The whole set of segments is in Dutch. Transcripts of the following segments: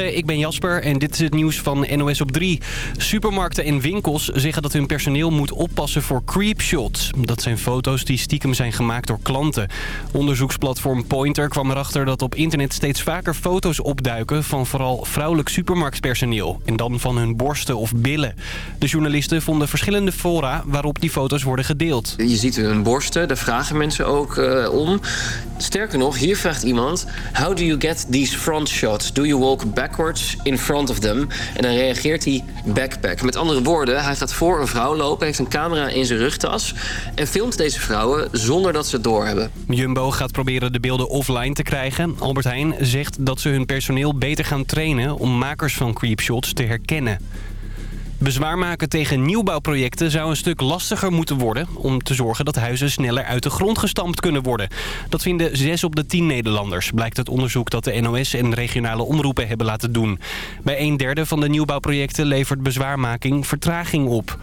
Ik ben Jasper en dit is het nieuws van NOS op 3. Supermarkten en winkels zeggen dat hun personeel moet oppassen voor creepshots. Dat zijn foto's die stiekem zijn gemaakt door klanten. Onderzoeksplatform Pointer kwam erachter dat op internet steeds vaker foto's opduiken... van vooral vrouwelijk supermarktpersoneel. En dan van hun borsten of billen. De journalisten vonden verschillende fora waarop die foto's worden gedeeld. Je ziet hun borsten, daar vragen mensen ook uh, om. Sterker nog, hier vraagt iemand... How do you get these front shots? Do you walk back backwards in front of them. En dan reageert hij backpack. Met andere woorden, hij gaat voor een vrouw lopen... heeft een camera in zijn rugtas... en filmt deze vrouwen zonder dat ze het doorhebben. Jumbo gaat proberen de beelden offline te krijgen. Albert Heijn zegt dat ze hun personeel beter gaan trainen... om makers van creepshots te herkennen. Bezwaar maken tegen nieuwbouwprojecten zou een stuk lastiger moeten worden... om te zorgen dat huizen sneller uit de grond gestampt kunnen worden. Dat vinden 6 op de 10 Nederlanders, blijkt uit onderzoek dat de NOS en regionale omroepen hebben laten doen. Bij een derde van de nieuwbouwprojecten levert bezwaarmaking vertraging op.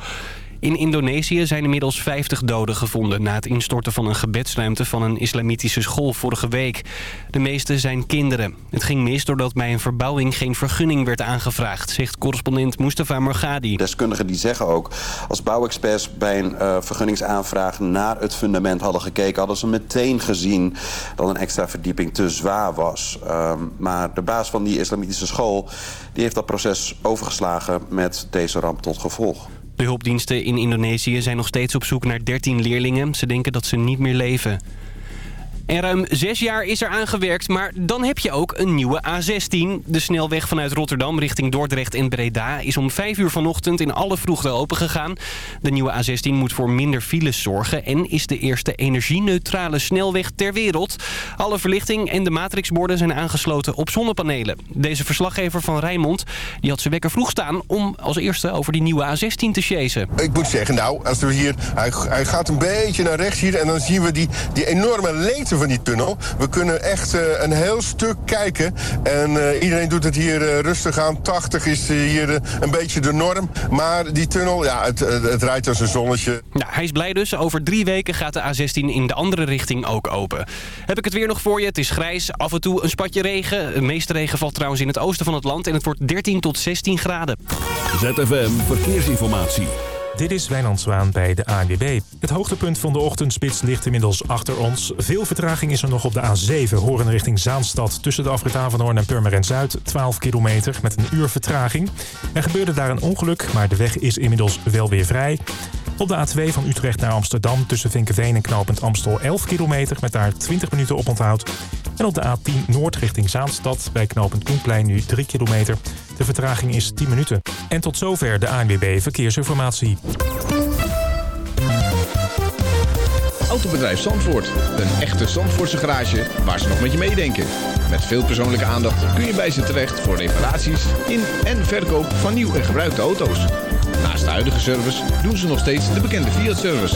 In Indonesië zijn inmiddels 50 doden gevonden... na het instorten van een gebedsruimte van een islamitische school vorige week. De meeste zijn kinderen. Het ging mis doordat bij een verbouwing geen vergunning werd aangevraagd... zegt correspondent Mustafa Morgadi. Deskundigen die zeggen ook... als bouwexperts bij een uh, vergunningsaanvraag naar het fundament hadden gekeken... hadden ze meteen gezien dat een extra verdieping te zwaar was. Uh, maar de baas van die islamitische school... die heeft dat proces overgeslagen met deze ramp tot gevolg. De hulpdiensten in Indonesië zijn nog steeds op zoek naar 13 leerlingen. Ze denken dat ze niet meer leven. En ruim zes jaar is er aangewerkt, maar dan heb je ook een nieuwe A16. De snelweg vanuit Rotterdam richting Dordrecht en Breda is om vijf uur vanochtend in alle vroegte opengegaan. De nieuwe A16 moet voor minder files zorgen en is de eerste energieneutrale snelweg ter wereld. Alle verlichting en de matrixborden zijn aangesloten op zonnepanelen. Deze verslaggever van Rijnmond die had zijn wekker vroeg staan om als eerste over die nieuwe A16 te chasen. Ik moet zeggen, nou, als we hier, hij, hij gaat een beetje naar rechts hier en dan zien we die, die enorme leegte van die tunnel. We kunnen echt uh, een heel stuk kijken. En uh, iedereen doet het hier uh, rustig aan. 80 is hier een beetje de norm. Maar die tunnel, ja, het, het rijdt als een zonnetje. Nou, hij is blij dus. Over drie weken gaat de A16 in de andere richting ook open. Heb ik het weer nog voor je. Het is grijs, af en toe een spatje regen. De meeste regen valt trouwens in het oosten van het land. En het wordt 13 tot 16 graden. ZFM Verkeersinformatie. Dit is Wijnand Zwaan bij de ANWB. Het hoogtepunt van de ochtendspits ligt inmiddels achter ons. Veel vertraging is er nog op de A7, horen richting Zaanstad... tussen de afrit Avanhoorn en Purmerend Zuid, 12 kilometer met een uur vertraging. Er gebeurde daar een ongeluk, maar de weg is inmiddels wel weer vrij. Op de A2 van Utrecht naar Amsterdam tussen Vinkenveen en knooppunt Amstel 11 kilometer... met daar 20 minuten op onthoud. En op de A10 Noord richting Zaanstad bij knooppunt Koenplein nu 3 kilometer... De vertraging is 10 minuten. En tot zover de ANWB Verkeersinformatie. Autobedrijf Zandvoort. Een echte Zandvoortse garage waar ze nog met je meedenken. Met veel persoonlijke aandacht kun je bij ze terecht voor reparaties in en verkoop van nieuw en gebruikte auto's. Naast de huidige service doen ze nog steeds de bekende Fiat-service.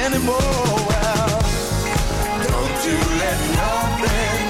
anymore. Don't you let nothing.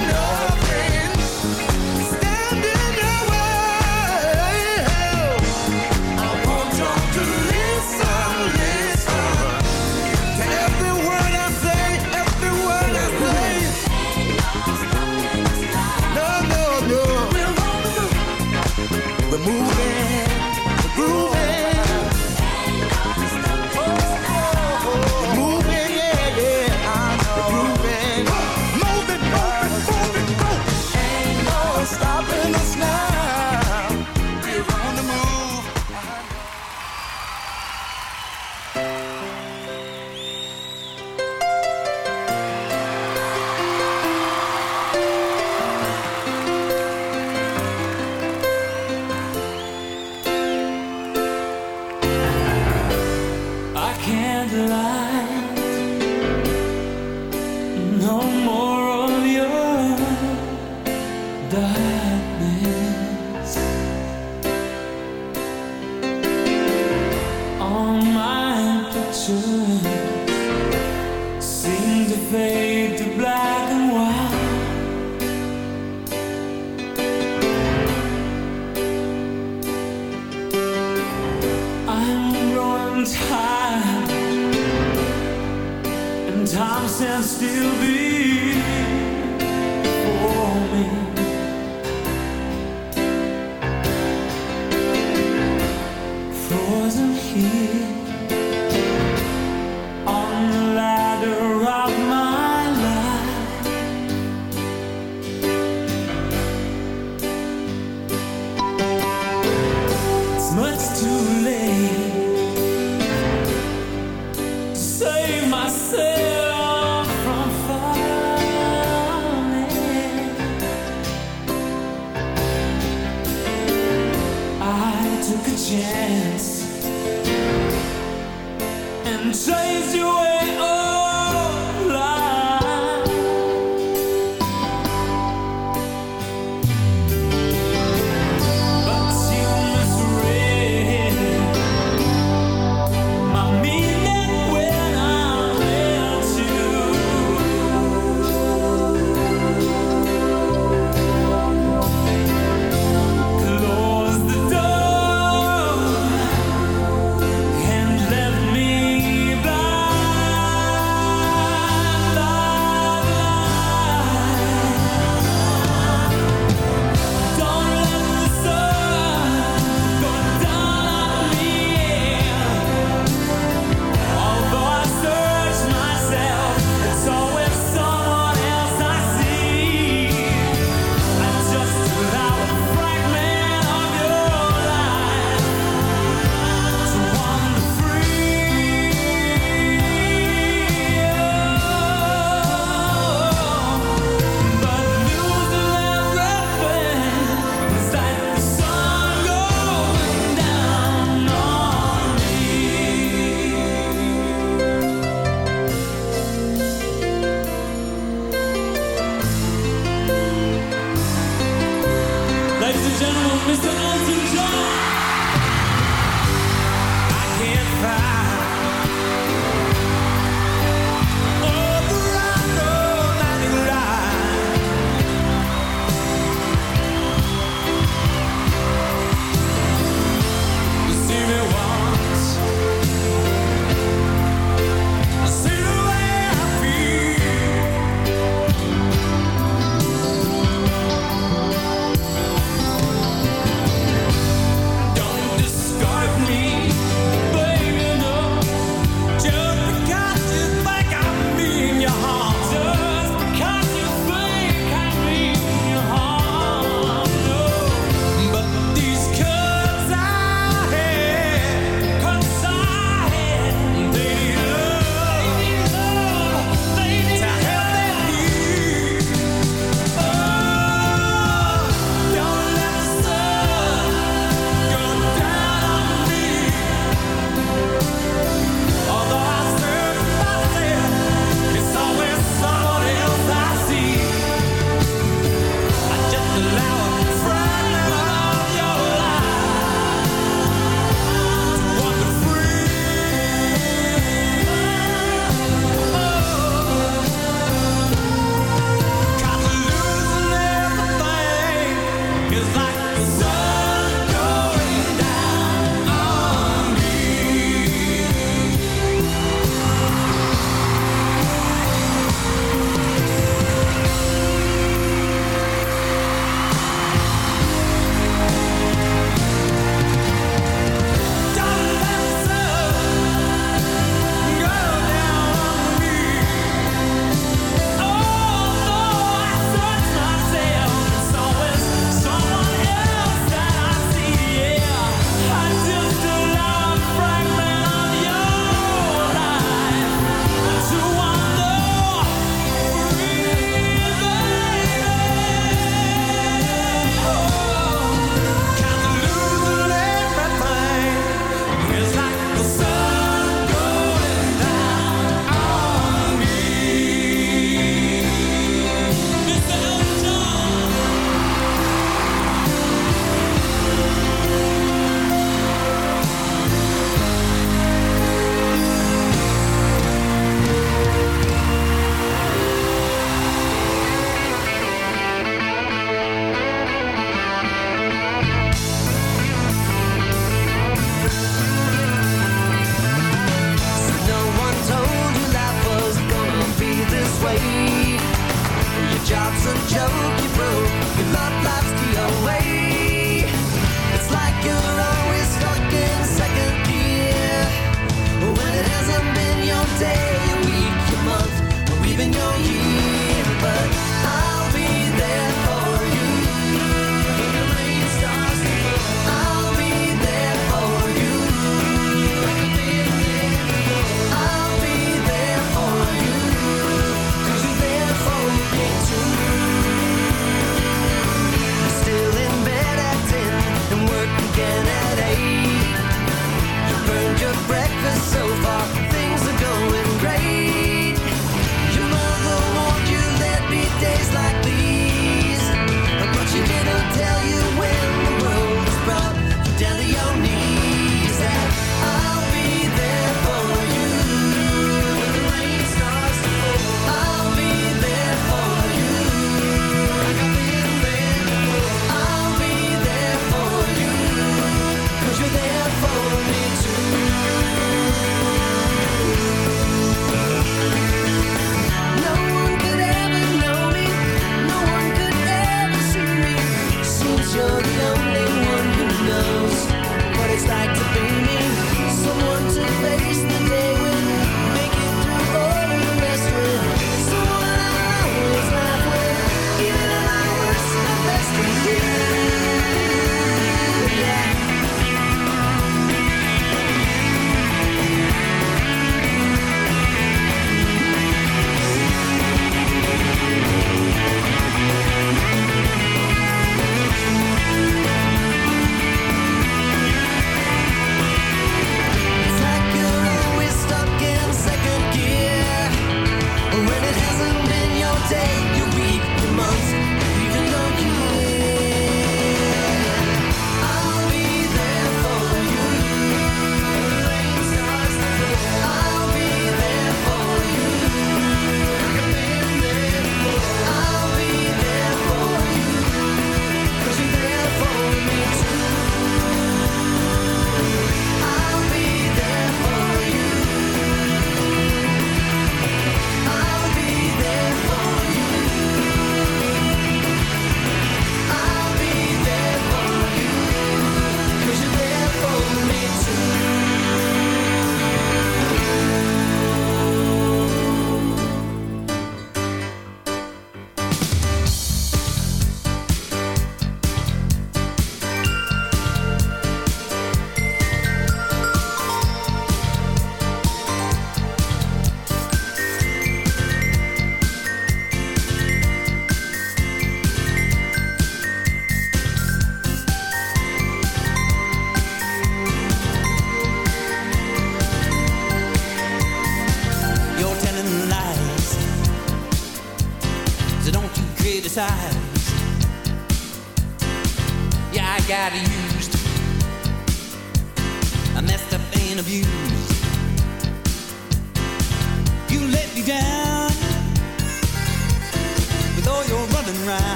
show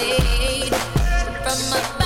made from my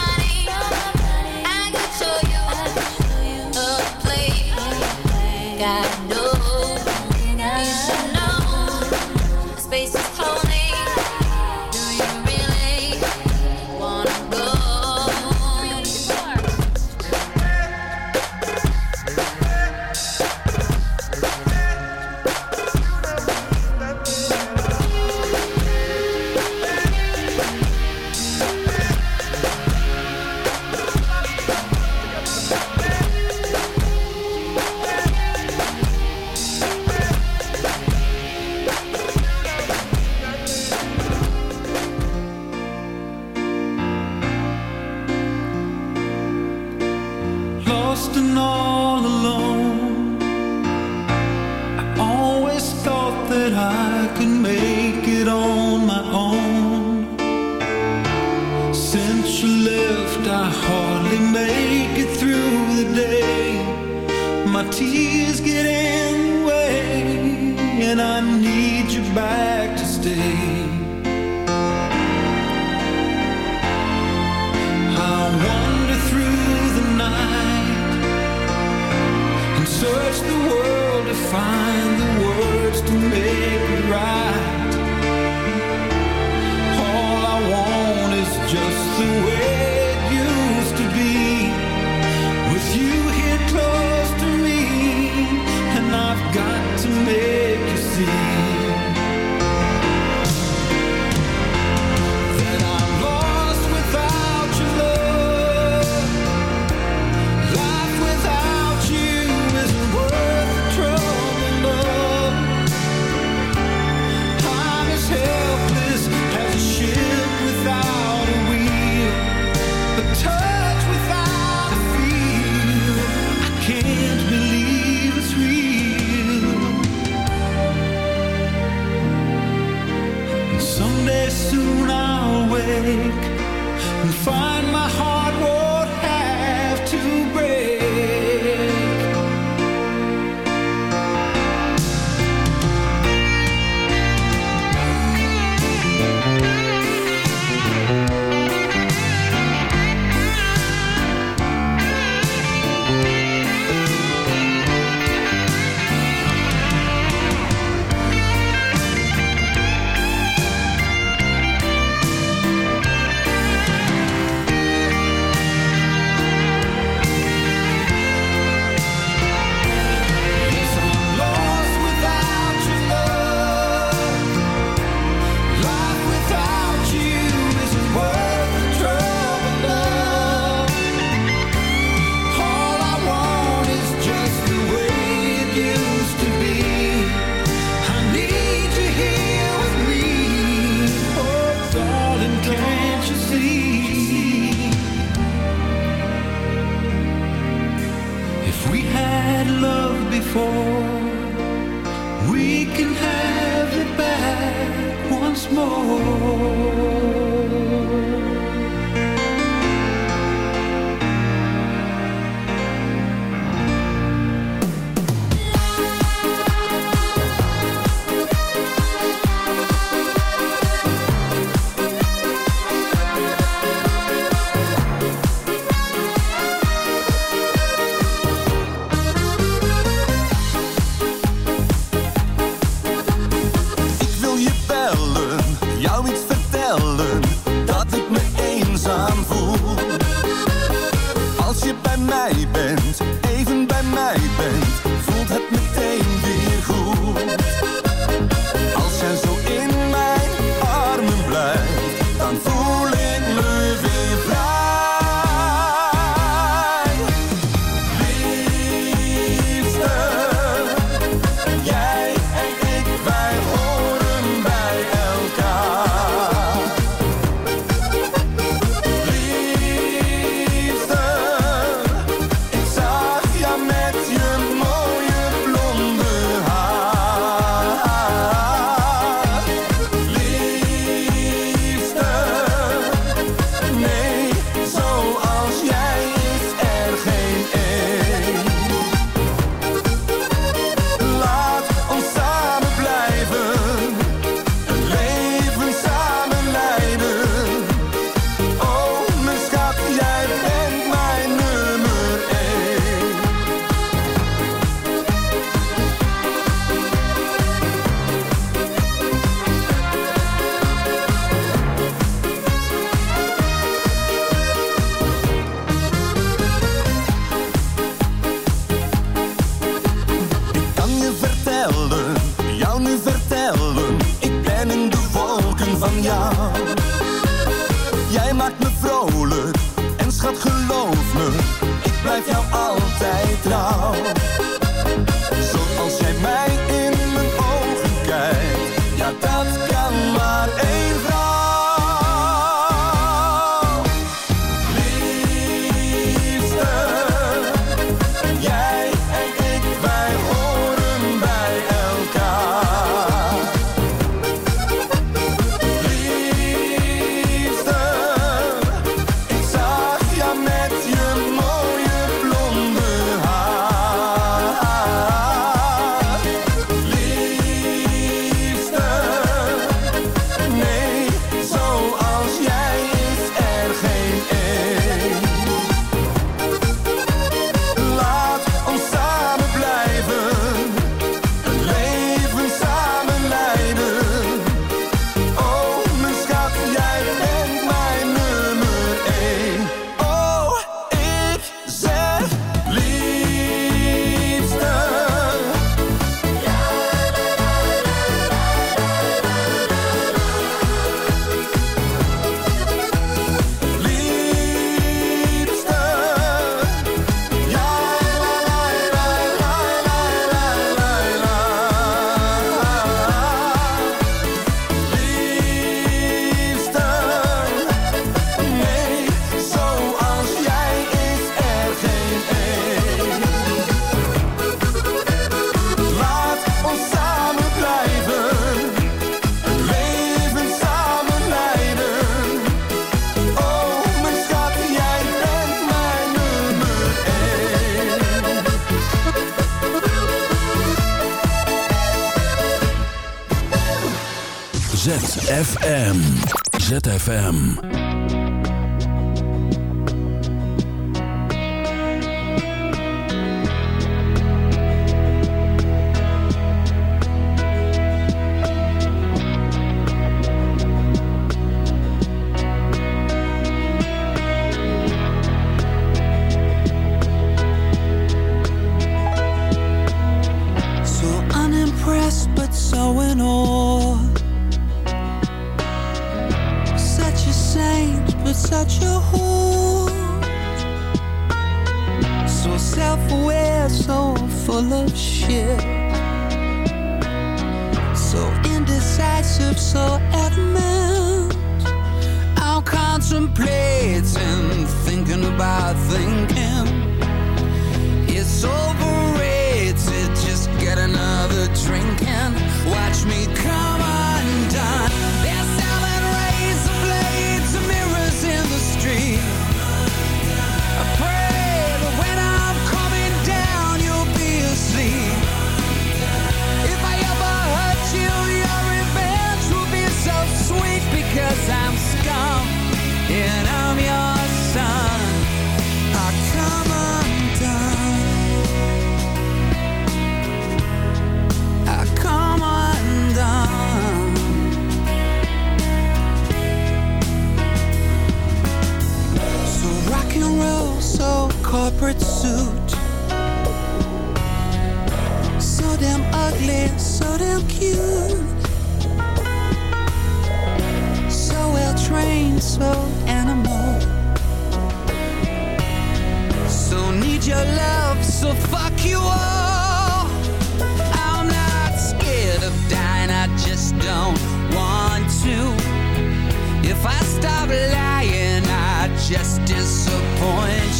ZFM. Just disappoint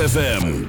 ZFM.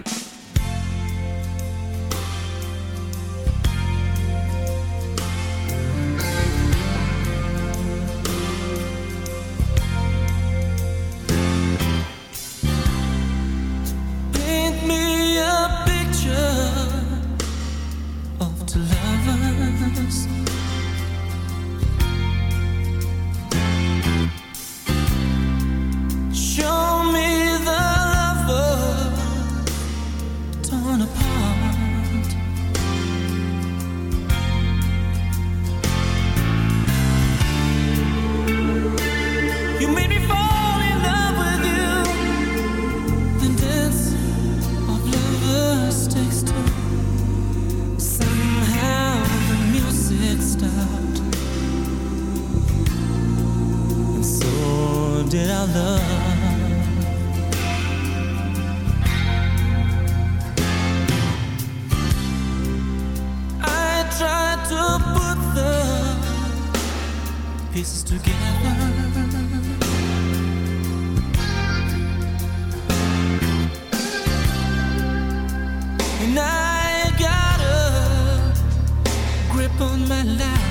Life.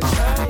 time.